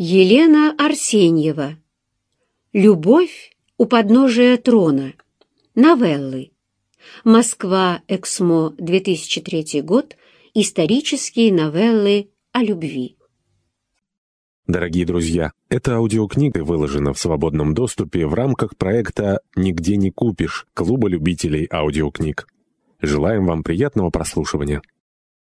Елена Арсеньева. Любовь у подножия трона. Новеллы. Москва, Эксмо, 2003 год. Исторические новеллы о любви. Дорогие друзья, эта аудиокнига выложена в свободном доступе в рамках проекта «Нигде не купишь» Клуба любителей аудиокниг. Желаем вам приятного прослушивания.